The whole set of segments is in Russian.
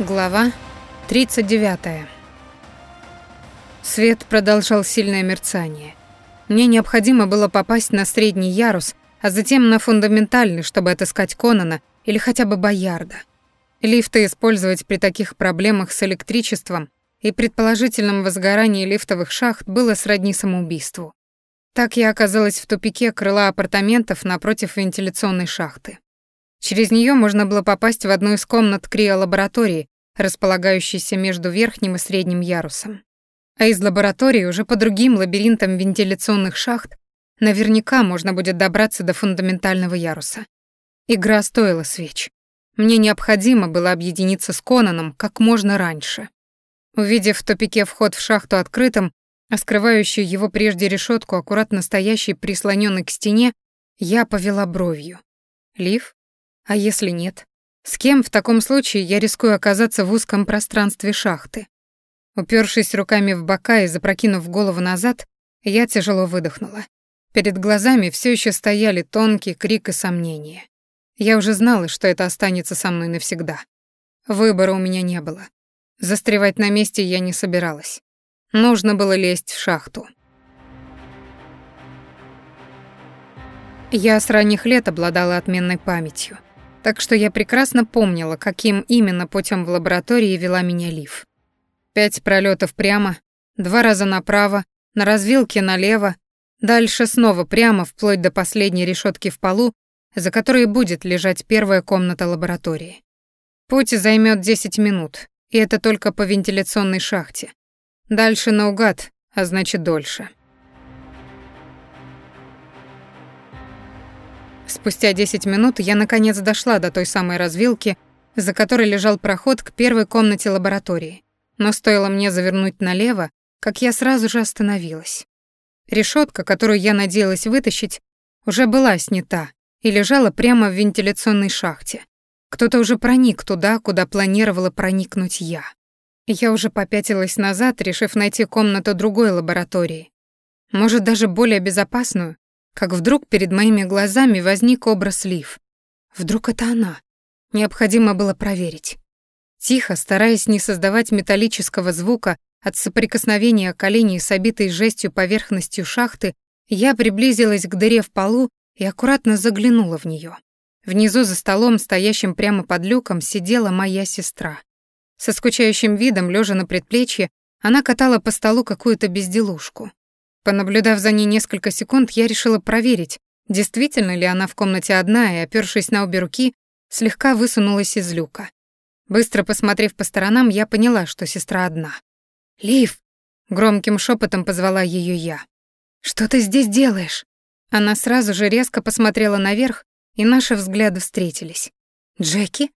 Глава 39. Свет продолжал сильное мерцание. Мне необходимо было попасть на средний ярус, а затем на фундаментальный, чтобы отыскать Конана или хотя бы Боярда. Лифты использовать при таких проблемах с электричеством и предположительном возгорании лифтовых шахт было сродни самоубийству. Так я оказалась в тупике крыла апартаментов напротив вентиляционной шахты. Через нее можно было попасть в одну из комнат криолаборатории, располагающейся между верхним и средним ярусом. А из лаборатории уже по другим лабиринтам вентиляционных шахт наверняка можно будет добраться до фундаментального яруса. Игра стоила свеч. Мне необходимо было объединиться с Конаном как можно раньше. Увидев в тупике вход в шахту открытым, а скрывающую его прежде решетку аккуратно стоящий прислоненный к стене, я повела бровью. Лив? А если нет? С кем в таком случае я рискую оказаться в узком пространстве шахты? Упершись руками в бока и запрокинув голову назад, я тяжело выдохнула. Перед глазами все еще стояли тонкий крик и сомнения. Я уже знала, что это останется со мной навсегда. Выбора у меня не было. Застревать на месте я не собиралась. Нужно было лезть в шахту. Я с ранних лет обладала отменной памятью так что я прекрасно помнила, каким именно путем в лаборатории вела меня Лив. Пять пролетов прямо, два раза направо, на развилке налево, дальше снова прямо вплоть до последней решетки в полу, за которой будет лежать первая комната лаборатории. Путь займет 10 минут, и это только по вентиляционной шахте. Дальше наугад, а значит дольше. Спустя 10 минут я наконец дошла до той самой развилки, за которой лежал проход к первой комнате лаборатории. Но стоило мне завернуть налево, как я сразу же остановилась. Решетка, которую я надеялась вытащить, уже была снята и лежала прямо в вентиляционной шахте. Кто-то уже проник туда, куда планировала проникнуть я. Я уже попятилась назад, решив найти комнату другой лаборатории. Может, даже более безопасную, как вдруг перед моими глазами возник образ Лив. Вдруг это она? Необходимо было проверить. Тихо, стараясь не создавать металлического звука от соприкосновения коленей с обитой жестью поверхностью шахты, я приблизилась к дыре в полу и аккуратно заглянула в нее. Внизу за столом, стоящим прямо под люком, сидела моя сестра. Со скучающим видом, лежа на предплечье, она катала по столу какую-то безделушку. Понаблюдав за ней несколько секунд, я решила проверить, действительно ли она в комнате одна, и, опёршись на обе руки, слегка высунулась из люка. Быстро посмотрев по сторонам, я поняла, что сестра одна. «Лив!» — громким шепотом позвала ее я. «Что ты здесь делаешь?» Она сразу же резко посмотрела наверх, и наши взгляды встретились. «Джеки?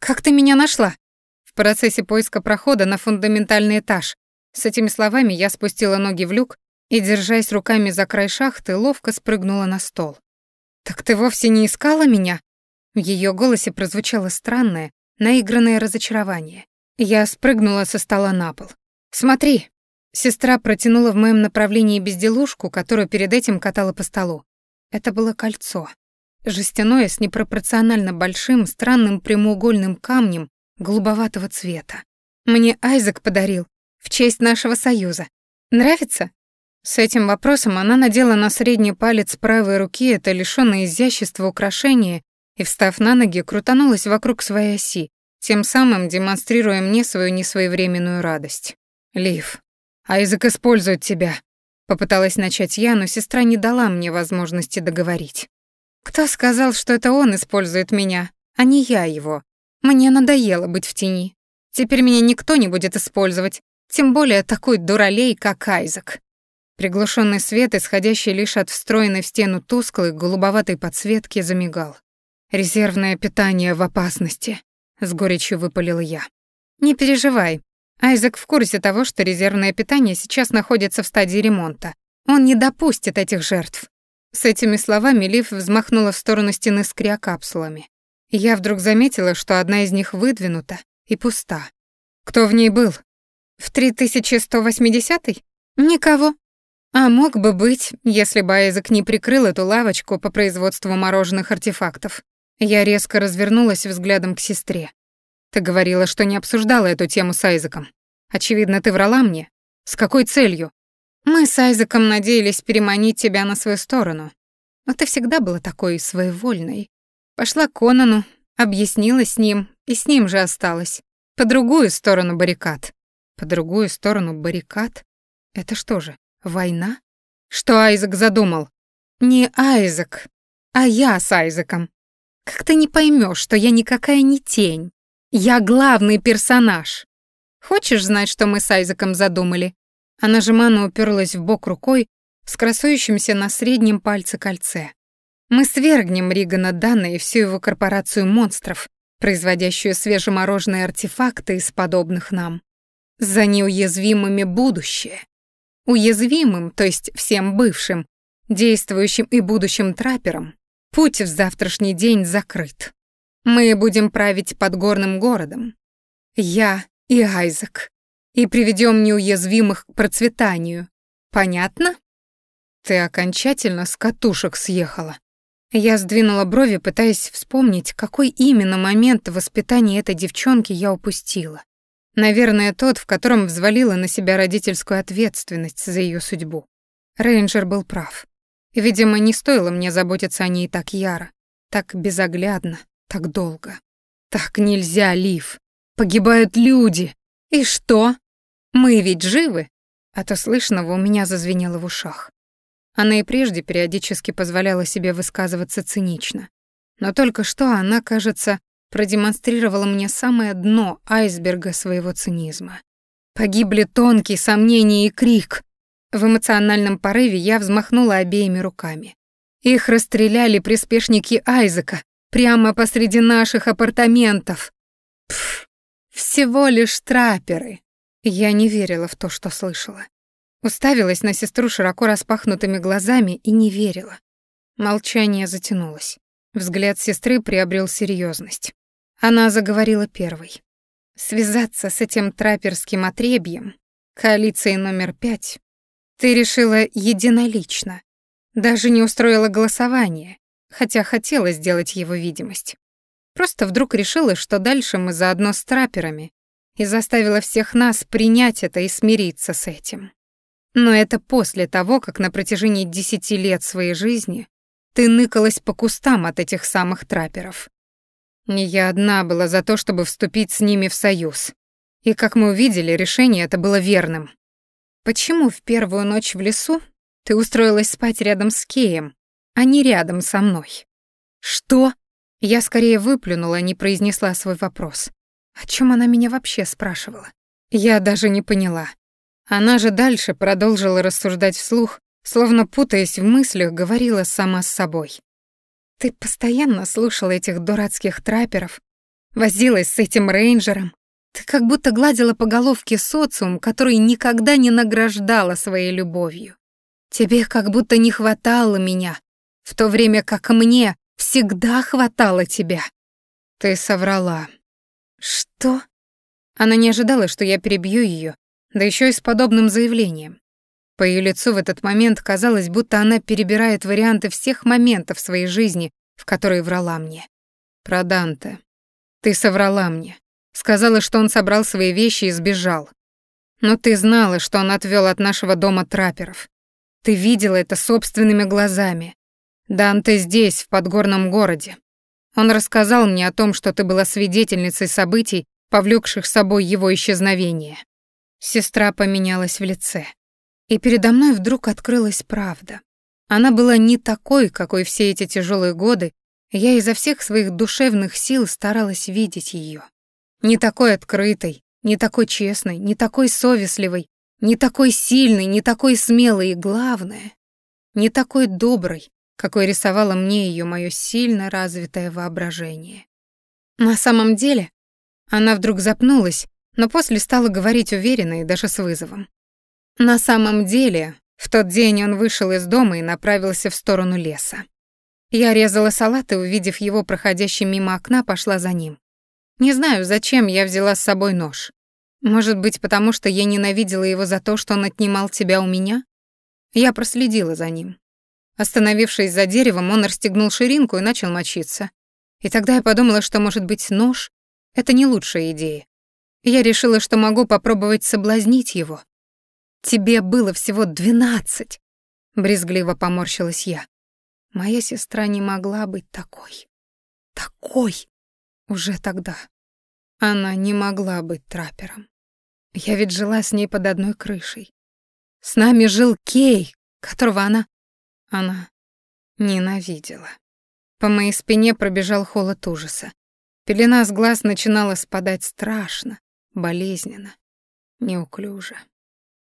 Как ты меня нашла?» В процессе поиска прохода на фундаментальный этаж. С этими словами я спустила ноги в люк и, держась руками за край шахты, ловко спрыгнула на стол. «Так ты вовсе не искала меня?» В ее голосе прозвучало странное, наигранное разочарование. Я спрыгнула со стола на пол. «Смотри!» Сестра протянула в моем направлении безделушку, которую перед этим катала по столу. Это было кольцо. Жестяное с непропорционально большим, странным прямоугольным камнем голубоватого цвета. Мне Айзек подарил в честь нашего союза. Нравится? С этим вопросом она надела на средний палец правой руки это лишённое изящества украшение и, встав на ноги, крутанулась вокруг своей оси, тем самым демонстрируя мне свою несвоевременную радость. «Лив, Айзек использует тебя», — попыталась начать я, но сестра не дала мне возможности договорить. «Кто сказал, что это он использует меня, а не я его? Мне надоело быть в тени. Теперь меня никто не будет использовать, тем более такой дуралей, как Айзек». Приглушенный свет, исходящий лишь от встроенной в стену тусклой голубоватой подсветки, замигал. «Резервное питание в опасности», — с горечью выпалила я. «Не переживай. Айзек в курсе того, что резервное питание сейчас находится в стадии ремонта. Он не допустит этих жертв». С этими словами Лив взмахнула в сторону стены с криокапсулами. Я вдруг заметила, что одна из них выдвинута и пуста. Кто в ней был? В 3180-й? Никого. А мог бы быть, если бы Айзек не прикрыл эту лавочку по производству мороженых артефактов. Я резко развернулась взглядом к сестре. Ты говорила, что не обсуждала эту тему с Айзеком. Очевидно, ты врала мне. С какой целью? Мы с Айзеком надеялись переманить тебя на свою сторону. Но ты всегда была такой своевольной. Пошла к Конану, объяснила с ним, и с ним же осталась. По другую сторону баррикад. По другую сторону баррикад? Это что же, война? Что Айзек задумал? Не Айзек, а я с Айзеком. Как ты не поймешь, что я никакая не тень? Я главный персонаж. Хочешь знать, что мы с Айзеком задумали? Она жеманно уперлась в бок рукой с красующимся на среднем пальце кольце. Мы свергнем Ригана Дана и всю его корпорацию монстров, производящую свежемороженые артефакты из подобных нам. За неуязвимыми будущее. Уязвимым, то есть всем бывшим, действующим и будущим трапперам, путь в завтрашний день закрыт. Мы будем править подгорным городом. Я и Айзек. И приведем неуязвимых к процветанию. Понятно? Ты окончательно с катушек съехала. Я сдвинула брови, пытаясь вспомнить, какой именно момент в воспитании этой девчонки я упустила. Наверное, тот, в котором взвалила на себя родительскую ответственность за ее судьбу. Рейнджер был прав. Видимо, не стоило мне заботиться о ней так яро, так безоглядно, так долго. Так нельзя, Лив. Погибают люди. И что? Мы ведь живы? А то слышного у меня зазвенело в ушах. Она и прежде периодически позволяла себе высказываться цинично. Но только что она, кажется, продемонстрировала мне самое дно айсберга своего цинизма. Погибли тонкие сомнения и крик. В эмоциональном порыве я взмахнула обеими руками. Их расстреляли приспешники Айзека прямо посреди наших апартаментов. Пф, всего лишь траперы. Я не верила в то, что слышала. Уставилась на сестру широко распахнутыми глазами и не верила. Молчание затянулось. Взгляд сестры приобрел серьезность. Она заговорила первой. Связаться с этим траперским отребьем, коалицией номер пять, ты решила единолично. Даже не устроила голосование, хотя хотела сделать его видимость. Просто вдруг решила, что дальше мы заодно с траперами, и заставила всех нас принять это и смириться с этим. Но это после того, как на протяжении десяти лет своей жизни ты ныкалась по кустам от этих самых траперов. Не я одна была за то, чтобы вступить с ними в союз. И, как мы увидели, решение это было верным. Почему в первую ночь в лесу ты устроилась спать рядом с Кеем, а не рядом со мной. Что? Я скорее выплюнула, не произнесла свой вопрос. О чем она меня вообще спрашивала? Я даже не поняла. Она же дальше продолжила рассуждать вслух, словно путаясь в мыслях, говорила сама с собой. Ты постоянно слушала этих дурацких трапперов, возилась с этим рейнджером. Ты как будто гладила по головке социум, который никогда не награждала своей любовью. Тебе как будто не хватало меня, в то время как мне всегда хватало тебя. Ты соврала. Что? Она не ожидала, что я перебью ее, да еще и с подобным заявлением. По ее лицу в этот момент казалось, будто она перебирает варианты всех моментов своей жизни, в которые врала мне. Про Данте. Ты соврала мне. Сказала, что он собрал свои вещи и сбежал. Но ты знала, что он отвел от нашего дома траперов. Ты видела это собственными глазами. Данте здесь, в подгорном городе. Он рассказал мне о том, что ты была свидетельницей событий, повлекших собой его исчезновение. Сестра поменялась в лице. И передо мной вдруг открылась правда. Она была не такой, какой все эти тяжелые годы, я изо всех своих душевных сил старалась видеть ее. Не такой открытой, не такой честной, не такой совестливой, не такой сильной, не такой смелой и, главное, не такой доброй, какой рисовало мне ее мое сильно развитое воображение. На самом деле, она вдруг запнулась, но после стала говорить уверенно и даже с вызовом. На самом деле, в тот день он вышел из дома и направился в сторону леса. Я резала салат и, увидев его проходящим мимо окна, пошла за ним. Не знаю, зачем я взяла с собой нож. Может быть, потому что я ненавидела его за то, что он отнимал тебя у меня? Я проследила за ним. Остановившись за деревом, он расстегнул ширинку и начал мочиться. И тогда я подумала, что, может быть, нож Это не лучшая идея. Я решила, что могу попробовать соблазнить его. Тебе было всего двенадцать. Брезгливо поморщилась я. Моя сестра не могла быть такой. Такой! Уже тогда. Она не могла быть траппером. Я ведь жила с ней под одной крышей. С нами жил Кей, которого она... Она ненавидела. По моей спине пробежал холод ужаса. Пелена с глаз начинала спадать страшно, болезненно, неуклюже.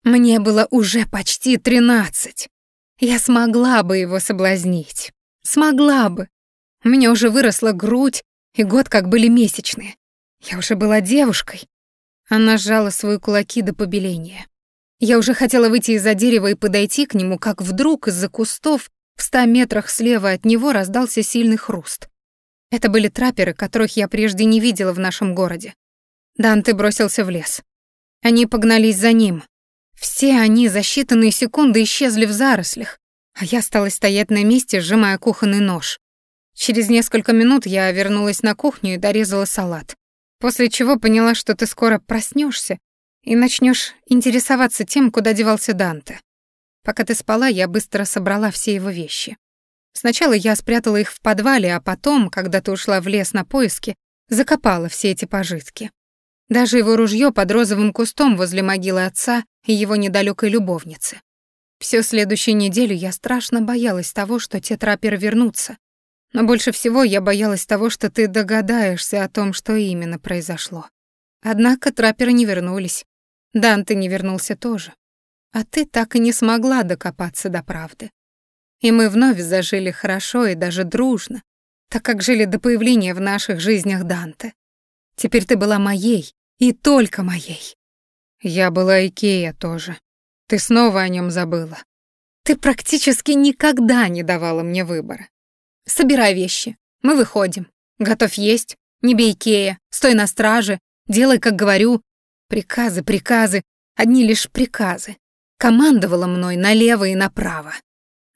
Мне было уже почти тринадцать. Я смогла бы его соблазнить. Смогла бы. У меня уже выросла грудь, и год как были месячные. Я уже была девушкой. Она сжала свои кулаки до побеления. Я уже хотела выйти из-за дерева и подойти к нему, как вдруг из-за кустов в ста метрах слева от него раздался сильный хруст. Это были трапперы, которых я прежде не видела в нашем городе. Данте бросился в лес. Они погнались за ним, все они за считанные секунды исчезли в зарослях, а я осталась стоять на месте, сжимая кухонный нож. Через несколько минут я вернулась на кухню и дорезала салат. После чего поняла, что ты скоро проснешься и начнешь интересоваться тем, куда девался Данте. Пока ты спала, я быстро собрала все его вещи. Сначала я спрятала их в подвале, а потом, когда ты ушла в лес на поиски, закопала все эти пожитки. Даже его ружье под розовым кустом возле могилы отца и его недалекой любовницы. Всю следующую неделю я страшно боялась того, что те трапперы вернутся. Но больше всего я боялась того, что ты догадаешься о том, что именно произошло. Однако трапперы не вернулись. Данте не вернулся тоже. А ты так и не смогла докопаться до правды. И мы вновь зажили хорошо и даже дружно, так как жили до появления в наших жизнях Данте. Теперь ты была моей, и только моей. Я была Икея тоже. Ты снова о нем забыла. Ты практически никогда не давала мне выбора. Собирай вещи. Мы выходим. Готовь есть. Не бей Икея. Стой на страже. Делай, как говорю. Приказы, приказы. Одни лишь приказы. Командовала мной налево и направо.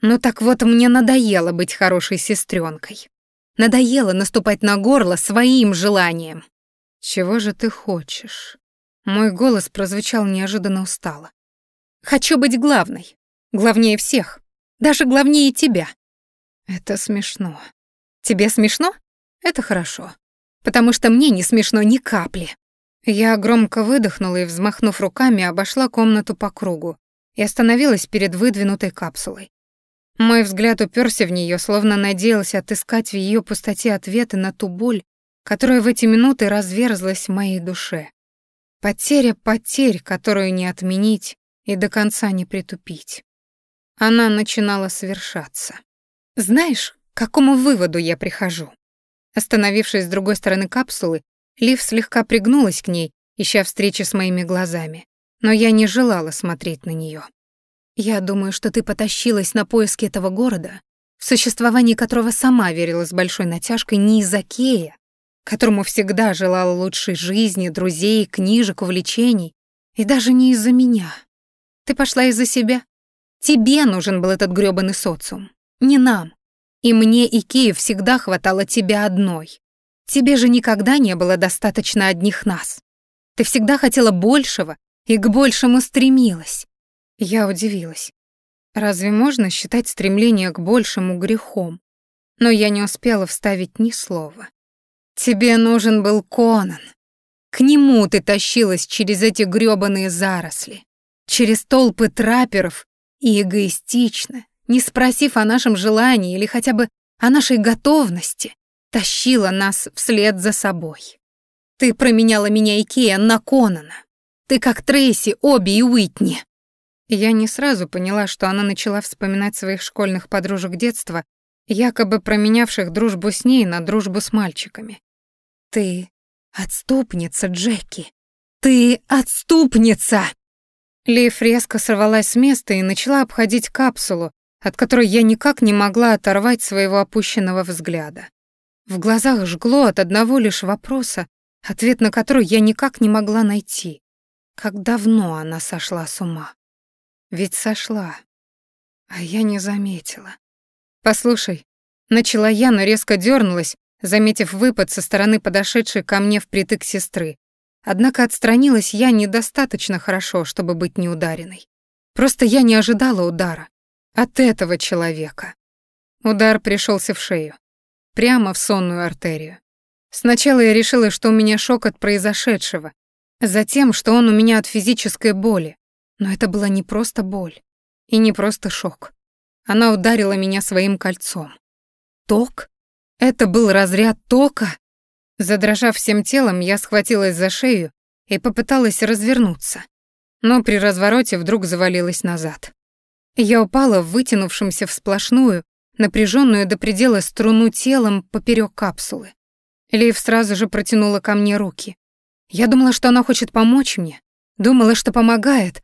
Ну так вот, мне надоело быть хорошей сестренкой. Надоело наступать на горло своим желаниям. «Чего же ты хочешь?» Мой голос прозвучал неожиданно устало. «Хочу быть главной. Главнее всех. Даже главнее тебя». «Это смешно». «Тебе смешно? Это хорошо. Потому что мне не смешно ни капли». Я громко выдохнула и, взмахнув руками, обошла комнату по кругу и остановилась перед выдвинутой капсулой. Мой взгляд уперся в нее, словно надеялся отыскать в ее пустоте ответы на ту боль, которая в эти минуты разверзлась в моей душе. Потеря потерь, которую не отменить и до конца не притупить. Она начинала совершаться. Знаешь, к какому выводу я прихожу? Остановившись с другой стороны капсулы, Лив слегка пригнулась к ней, ища встречи с моими глазами, но я не желала смотреть на нее. Я думаю, что ты потащилась на поиски этого города, в существовании которого сама верила с большой натяжкой не из-за Кея, которому всегда желала лучшей жизни, друзей, книжек, увлечений, и даже не из-за меня. Ты пошла из-за себя. Тебе нужен был этот грёбаный социум, не нам. И мне и Киев всегда хватало тебя одной. Тебе же никогда не было достаточно одних нас. Ты всегда хотела большего и к большему стремилась. Я удивилась. Разве можно считать стремление к большему грехом? Но я не успела вставить ни слова. Тебе нужен был Конан. К нему ты тащилась через эти грёбаные заросли, через толпы трапперов и эгоистично, не спросив о нашем желании или хотя бы о нашей готовности, тащила нас вслед за собой. Ты променяла меня Икея на Конана. Ты как Трейси, Оби и Уитни. Я не сразу поняла, что она начала вспоминать своих школьных подружек детства, якобы променявших дружбу с ней на дружбу с мальчиками. Ты отступница, Джеки. Ты отступница. Лив резко сорвалась с места и начала обходить капсулу, от которой я никак не могла оторвать своего опущенного взгляда. В глазах жгло от одного лишь вопроса, ответ на который я никак не могла найти. Как давно она сошла с ума? Ведь сошла. А я не заметила. «Послушай», — начала я, но резко дернулась, заметив выпад со стороны подошедшей ко мне впритык сестры. Однако отстранилась я недостаточно хорошо, чтобы быть неударенной. Просто я не ожидала удара. От этого человека. Удар пришелся в шею. Прямо в сонную артерию. Сначала я решила, что у меня шок от произошедшего. Затем, что он у меня от физической боли. Но это была не просто боль. И не просто шок. Она ударила меня своим кольцом. Ток? Это был разряд тока? Задрожав всем телом, я схватилась за шею и попыталась развернуться. Но при развороте вдруг завалилась назад. Я упала в вытянувшемся в сплошную, напряженную до предела струну телом поперек капсулы. Лив сразу же протянула ко мне руки. Я думала, что она хочет помочь мне, думала, что помогает,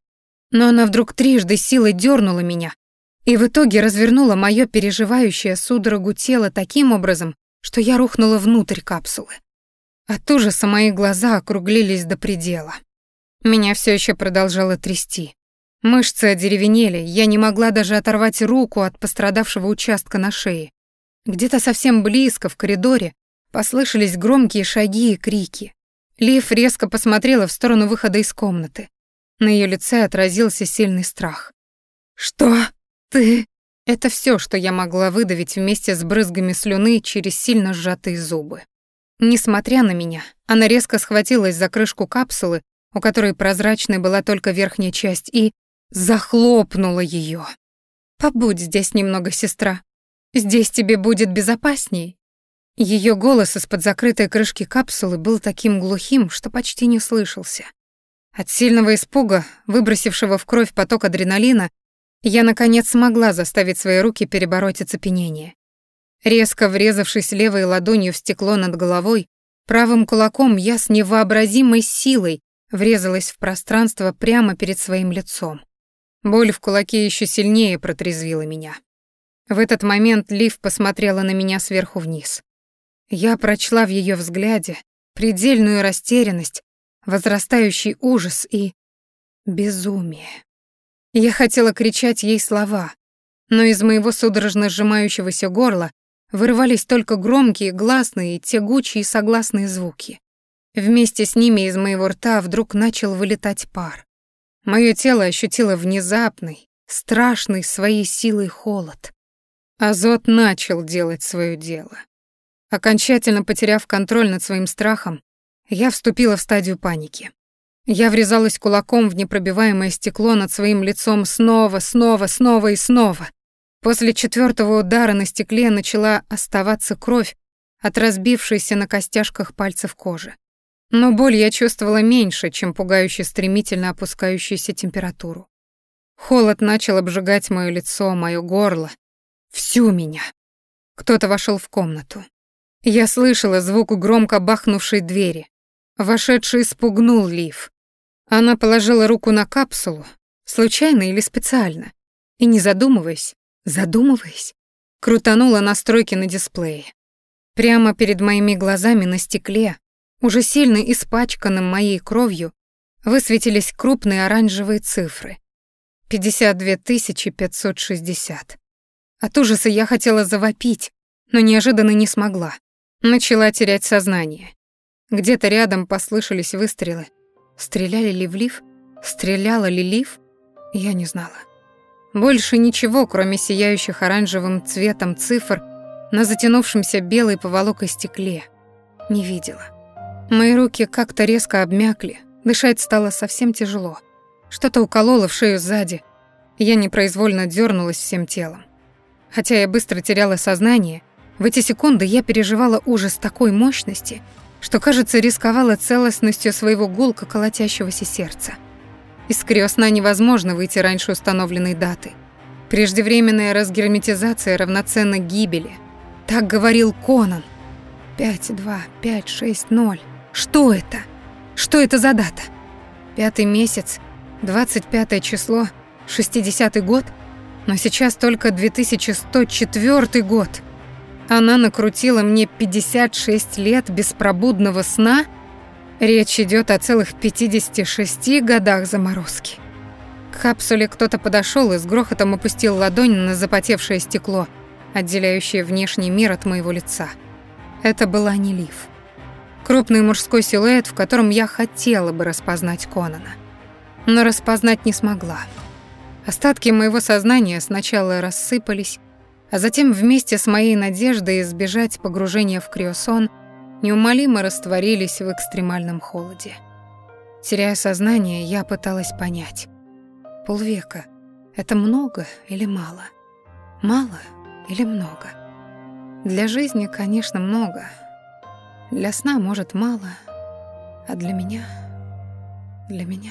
но она вдруг трижды силой дернула меня, и в итоге развернула моё переживающее судорогу тело таким образом, что я рухнула внутрь капсулы. От ужаса мои глаза округлились до предела. Меня все еще продолжало трясти. Мышцы одеревенели, я не могла даже оторвать руку от пострадавшего участка на шее. Где-то совсем близко, в коридоре, послышались громкие шаги и крики. Лив резко посмотрела в сторону выхода из комнаты. На ее лице отразился сильный страх. «Что?» «Ты...» Это все, что я могла выдавить вместе с брызгами слюны через сильно сжатые зубы. Несмотря на меня, она резко схватилась за крышку капсулы, у которой прозрачной была только верхняя часть, и захлопнула ее. «Побудь здесь немного, сестра. Здесь тебе будет безопасней». Ее голос из-под закрытой крышки капсулы был таким глухим, что почти не слышался. От сильного испуга, выбросившего в кровь поток адреналина, я, наконец, смогла заставить свои руки перебороть оцепенение. Резко врезавшись левой ладонью в стекло над головой, правым кулаком я с невообразимой силой врезалась в пространство прямо перед своим лицом. Боль в кулаке еще сильнее протрезвила меня. В этот момент Лив посмотрела на меня сверху вниз. Я прочла в ее взгляде предельную растерянность, возрастающий ужас и безумие. Я хотела кричать ей слова, но из моего судорожно сжимающегося горла вырывались только громкие, гласные, тягучие и согласные звуки. Вместе с ними из моего рта вдруг начал вылетать пар. Моё тело ощутило внезапный, страшный своей силой холод. Азот начал делать своё дело. Окончательно потеряв контроль над своим страхом, я вступила в стадию паники. Я врезалась кулаком в непробиваемое стекло над своим лицом снова, снова, снова и снова. После четвертого удара на стекле начала оставаться кровь от разбившейся на костяшках пальцев кожи. Но боль я чувствовала меньше, чем пугающе стремительно опускающуюся температуру. Холод начал обжигать моё лицо, моё горло, всю меня. Кто-то вошел в комнату. Я слышала звук громко бахнувшей двери. Вошедший испугнул Лив. Она положила руку на капсулу, случайно или специально, и, не задумываясь, задумываясь, крутанула настройки на дисплее. Прямо перед моими глазами на стекле, уже сильно испачканным моей кровью, высветились крупные оранжевые цифры. 52 560. От ужаса я хотела завопить, но неожиданно не смогла. Начала терять сознание. Где-то рядом послышались выстрелы, Стреляли ли в лиф? Стреляла ли лиф? Я не знала. Больше ничего, кроме сияющих оранжевым цветом цифр на затянувшемся белой поволокой стекле, не видела. Мои руки как-то резко обмякли, дышать стало совсем тяжело. Что-то укололо в шею сзади. Я непроизвольно дернулась всем телом. Хотя я быстро теряла сознание, в эти секунды я переживала ужас такой мощности, что, кажется, рисковала целостностью своего гулко колотящегося сердца. Из крёсна невозможно выйти раньше установленной даты. Преждевременная разгерметизация равноценна гибели. Так говорил Конан. 5, 2, 5, 6, 0. Что это? Что это за дата? Пятый месяц, 25 число, 60-й год? Но сейчас только 2104 год. Она накрутила мне 56 лет беспробудного сна. Речь идет о целых 56 годах заморозки. К капсуле кто-то подошел и с грохотом опустил ладонь на запотевшее стекло, отделяющее внешний мир от моего лица. Это была не Лив. Крупный мужской силуэт, в котором я хотела бы распознать Конана. Но распознать не смогла. Остатки моего сознания сначала рассыпались, а затем вместе с моей надеждой избежать погружения в криосон неумолимо растворились в экстремальном холоде. Теряя сознание, я пыталась понять. Полвека — это много или мало? Мало или много? Для жизни, конечно, много. Для сна, может, мало. А для меня... Для меня...